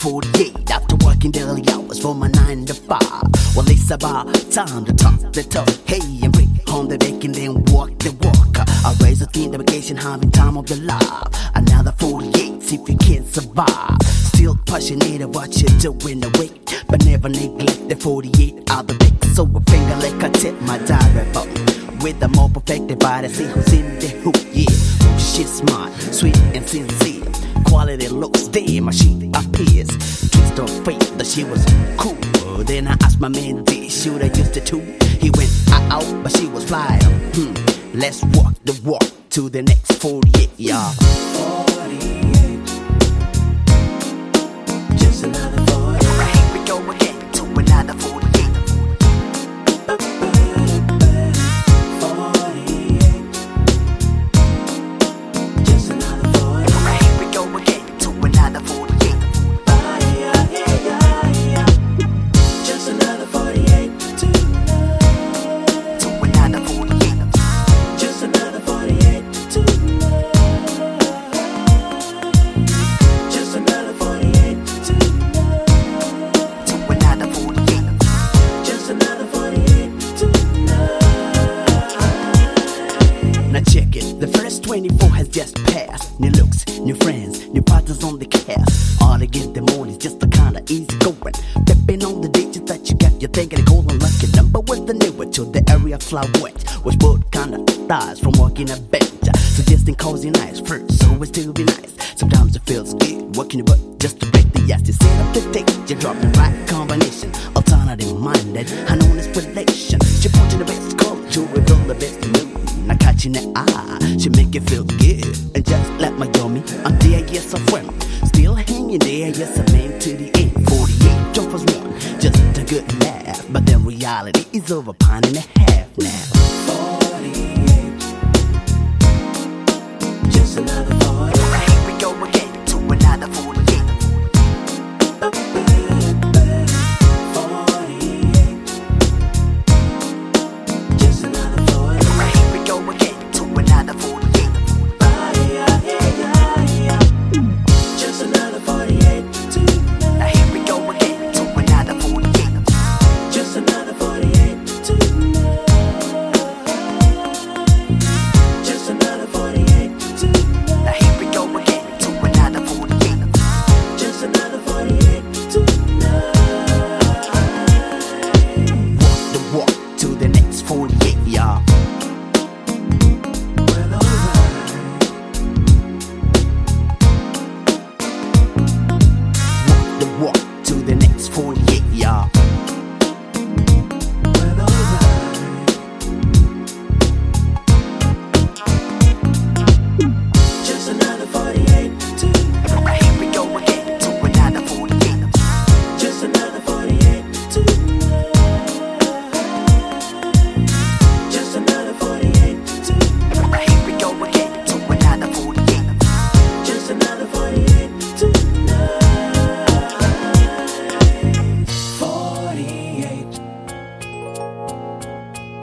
48 after working daily hours for my 9 to 5. Well, it's about time to talk the talk. Hey, and bring home the bacon, then walk the walk. I raise a thin vacation, having time of your life. Another 48 if you can't survive. Still passionate at what you're doing awake, but never neglect the 48 out the back. So a finger like I tip my diary phone. With a more perfected body, see who's in the hoop, yeah. Oh, she's smart, sweet, and sincere. Quality looks, damn, she appears. Twist her fate that she was cool. Then I asked my man, did should I use the tool? He went out, but she was fly. Hmm, let's walk the walk to the next 48, y'all. 48. Just another 48. Here we go again just passed. New looks, new friends, new partners on the cast. All to get them all just a kinda easy going. Stepping on the digits that you got, you're thinking of golden lucky number with the newer to the area fly wet. Which both kinda thighs from walking a bench. Suggesting cozy nights first, so it still be nice. Sometimes it feels good, working your butt just to break the ice. You set up the date, you're dropping right combination. Alternative minded, honest relation. She put in the best to reveal the best the eye, she make you feel good. And just like my yummy, I'm there, yes, I'm friend. Still hanging there, yes, I'm in to the end. 48 jumpers one, just a good laugh. But then reality is over pine and a half now. To another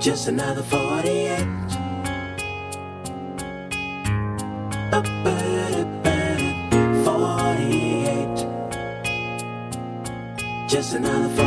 Just another 48. Forty-eight. Just another